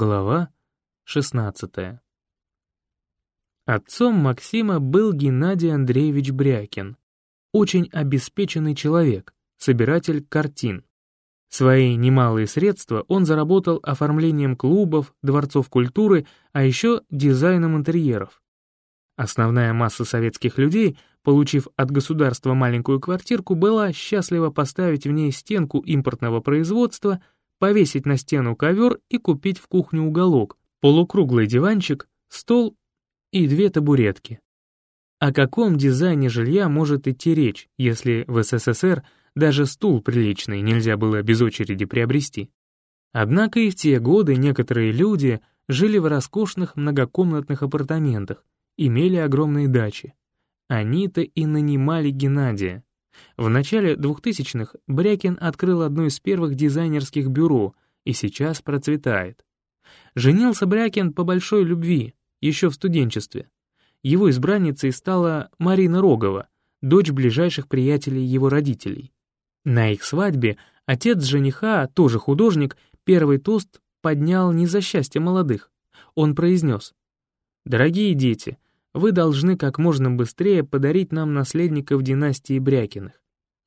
Глава 16 Отцом Максима был Геннадий Андреевич Брякин, очень обеспеченный человек, собиратель картин. Свои немалые средства он заработал оформлением клубов, дворцов культуры, а еще дизайном интерьеров. Основная масса советских людей, получив от государства маленькую квартирку, была счастлива поставить в ней стенку импортного производства, повесить на стену ковер и купить в кухню уголок, полукруглый диванчик, стол и две табуретки. О каком дизайне жилья может идти речь, если в СССР даже стул приличный нельзя было без очереди приобрести? Однако и в те годы некоторые люди жили в роскошных многокомнатных апартаментах, имели огромные дачи. Они-то и нанимали Геннадия. В начале 2000-х Брякин открыл одно из первых дизайнерских бюро и сейчас процветает. Женился Брякин по большой любви, еще в студенчестве. Его избранницей стала Марина Рогова, дочь ближайших приятелей его родителей. На их свадьбе отец жениха, тоже художник, первый тост поднял не за счастье молодых. Он произнес, «Дорогие дети, вы должны как можно быстрее подарить нам наследников династии Брякиных,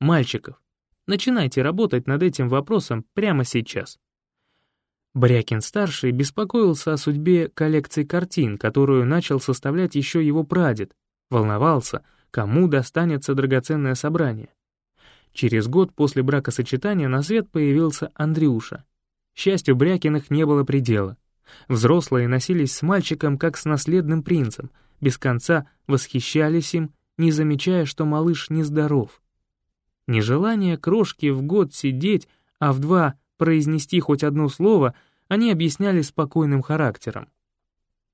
мальчиков. Начинайте работать над этим вопросом прямо сейчас». Брякин-старший беспокоился о судьбе коллекции картин, которую начал составлять еще его прадед, волновался, кому достанется драгоценное собрание. Через год после бракосочетания на свет появился Андрюша. Счастью Брякиных не было предела. Взрослые носились с мальчиком как с наследным принцем, без конца восхищались им, не замечая, что малыш нездоров. Нежелание крошки в год сидеть, а в два произнести хоть одно слово они объясняли спокойным характером.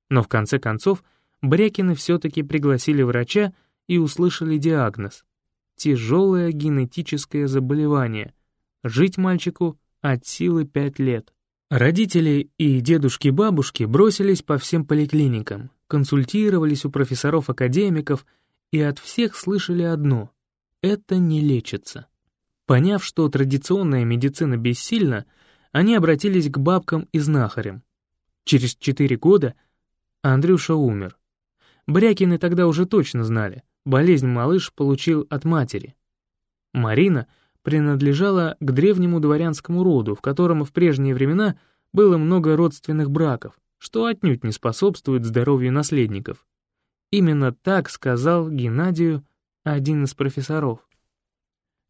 Но в конце концов Брякины все-таки пригласили врача и услышали диагноз — тяжелое генетическое заболевание. Жить мальчику от силы пять лет. Родители и дедушки-бабушки бросились по всем поликлиникам, консультировались у профессоров-академиков и от всех слышали одно — это не лечится. Поняв, что традиционная медицина бессильна, они обратились к бабкам и знахарям. Через четыре года Андрюша умер. Брякины тогда уже точно знали, болезнь малыш получил от матери. Марина принадлежала к древнему дворянскому роду, в котором в прежние времена было много родственных браков, что отнюдь не способствует здоровью наследников. Именно так сказал Геннадию один из профессоров.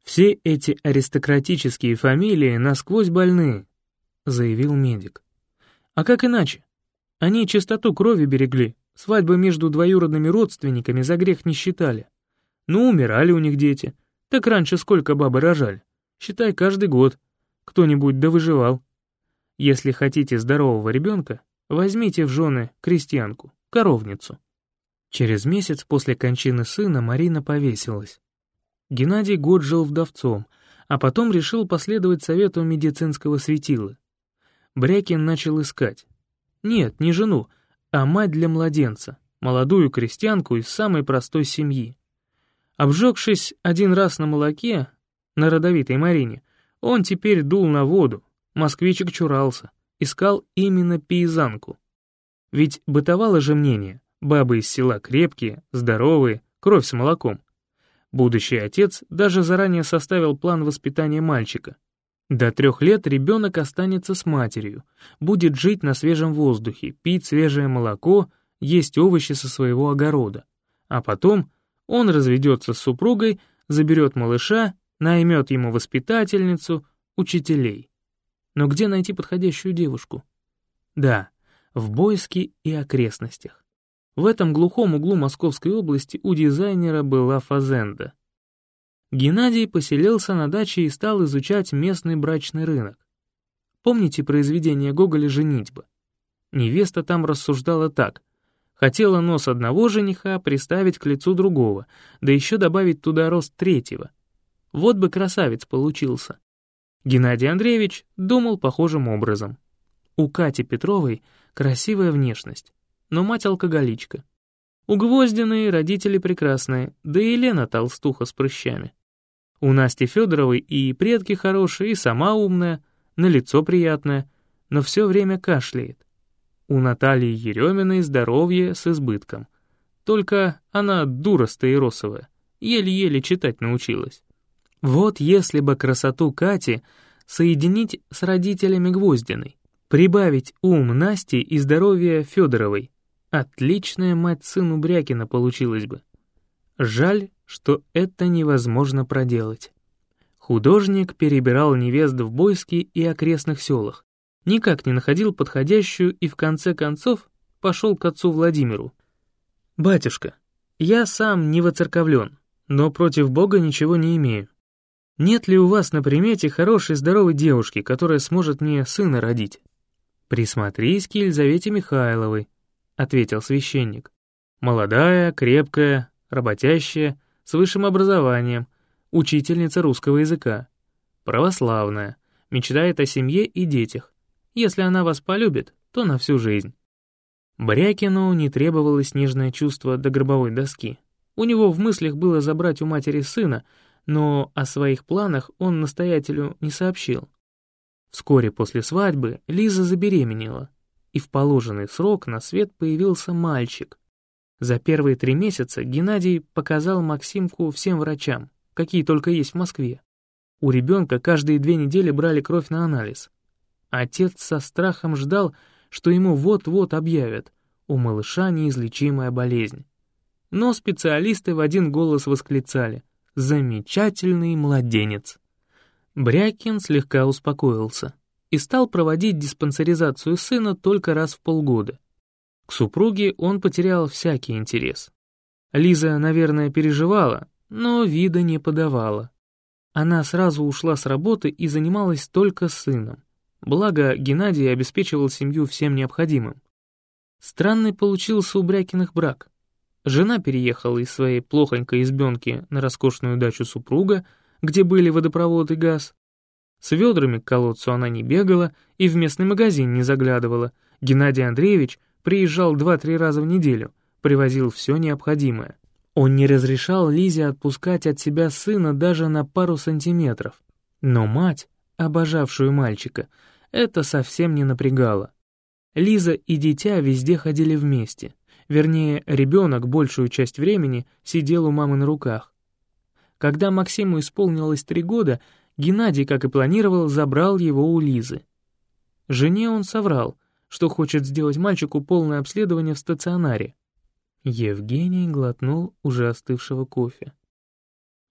«Все эти аристократические фамилии насквозь больны», — заявил медик. «А как иначе? Они чистоту крови берегли, свадьбы между двоюродными родственниками за грех не считали. Ну, умирали у них дети. Так раньше сколько бабы рожали? Считай, каждый год. Кто-нибудь да. Если хотите здорового ребенка, возьмите в жены крестьянку, коровницу». Через месяц после кончины сына Марина повесилась. Геннадий год жил вдовцом, а потом решил последовать совету медицинского светила. Брякин начал искать. Нет, не жену, а мать для младенца, молодую крестьянку из самой простой семьи. Обжегшись один раз на молоке, на родовитой Марине, он теперь дул на воду, москвичек чурался, искал именно пейзанку. Ведь бытовало же мнение, бабы из села крепкие, здоровые, кровь с молоком. Будущий отец даже заранее составил план воспитания мальчика. До трех лет ребенок останется с матерью, будет жить на свежем воздухе, пить свежее молоко, есть овощи со своего огорода. А потом он разведется с супругой, заберет малыша, наймет ему воспитательницу, учителей. Но где найти подходящую девушку? Да, в Бойске и окрестностях. В этом глухом углу Московской области у дизайнера была фазенда. Геннадий поселился на даче и стал изучать местный брачный рынок. Помните произведение Гоголя «Женитьба»? Невеста там рассуждала так. Хотела нос одного жениха приставить к лицу другого, да еще добавить туда рост третьего. Вот бы красавец получился. Геннадий Андреевич думал похожим образом. У Кати Петровой красивая внешность, но мать алкоголичка. У Гвоздиной родители прекрасные, да и Лена толстуха с прыщами. У Насти Федоровой и предки хорошие, и сама умная, на лицо приятная, но все время кашляет. У Натальи Ереминой здоровье с избытком. Только она дура стаиросовая, еле-еле читать научилась. Вот если бы красоту Кати соединить с родителями Гвоздиной, прибавить ум Насти и здоровье Федоровой, отличная мать сыну Брякина получилась бы. Жаль, что это невозможно проделать. Художник перебирал невест в Бойске и окрестных селах, никак не находил подходящую и в конце концов пошел к отцу Владимиру. «Батюшка, я сам не воцерковлен, но против Бога ничего не имею. Нет ли у вас на примете хорошей здоровой девушки, которая сможет мне сына родить?» «Присмотрись к Елизавете Михайловой», — ответил священник. «Молодая, крепкая, работящая, с высшим образованием, учительница русского языка, православная, мечтает о семье и детях. Если она вас полюбит, то на всю жизнь. Брякину не требовалось нежное чувство до гробовой доски. У него в мыслях было забрать у матери сына, но о своих планах он настоятелю не сообщил. Вскоре после свадьбы Лиза забеременела, и в положенный срок на свет появился мальчик. За первые три месяца Геннадий показал Максимку всем врачам, какие только есть в Москве. У ребенка каждые две недели брали кровь на анализ. Отец со страхом ждал, что ему вот-вот объявят, у малыша неизлечимая болезнь. Но специалисты в один голос восклицали «Замечательный младенец!». Брякин слегка успокоился и стал проводить диспансеризацию сына только раз в полгода. К супруге он потерял всякий интерес. Лиза, наверное, переживала, но вида не подавала. Она сразу ушла с работы и занималась только сыном. Благо, Геннадий обеспечивал семью всем необходимым. Странный получился у Брякиных брак. Жена переехала из своей плохонькой избенки на роскошную дачу супруга, где были водопровод и газ. С ведрами к колодцу она не бегала и в местный магазин не заглядывала. Геннадий Андреевич приезжал два-три раза в неделю, привозил все необходимое. Он не разрешал Лизе отпускать от себя сына даже на пару сантиметров. Но мать, обожавшую мальчика, это совсем не напрягало. Лиза и дитя везде ходили вместе. Вернее, ребенок большую часть времени сидел у мамы на руках. Когда Максиму исполнилось три года, Геннадий, как и планировал, забрал его у Лизы. Жене он соврал, что хочет сделать мальчику полное обследование в стационаре. Евгений глотнул уже остывшего кофе.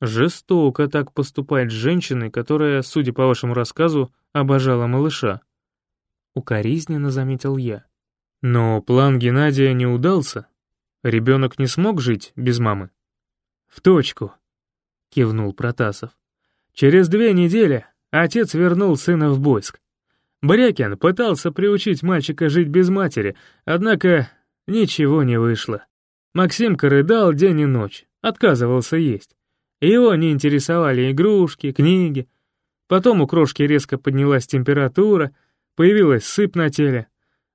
«Жестоко так поступать с женщиной, которая, судя по вашему рассказу, обожала малыша», — укоризненно заметил я. «Но план Геннадия не удался. Ребенок не смог жить без мамы?» «В точку», — кивнул Протасов. «Через две недели отец вернул сына в Бойск. Брякин пытался приучить мальчика жить без матери, однако ничего не вышло. Максимка рыдал день и ночь, отказывался есть. Его не интересовали игрушки, книги. Потом у крошки резко поднялась температура, появилась сыпь на теле.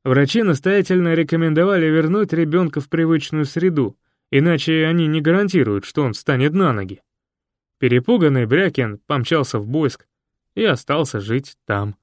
Врачи настоятельно рекомендовали вернуть ребенка в привычную среду, иначе они не гарантируют, что он встанет на ноги. Перепуганный Брякин помчался в Бойск и остался жить там.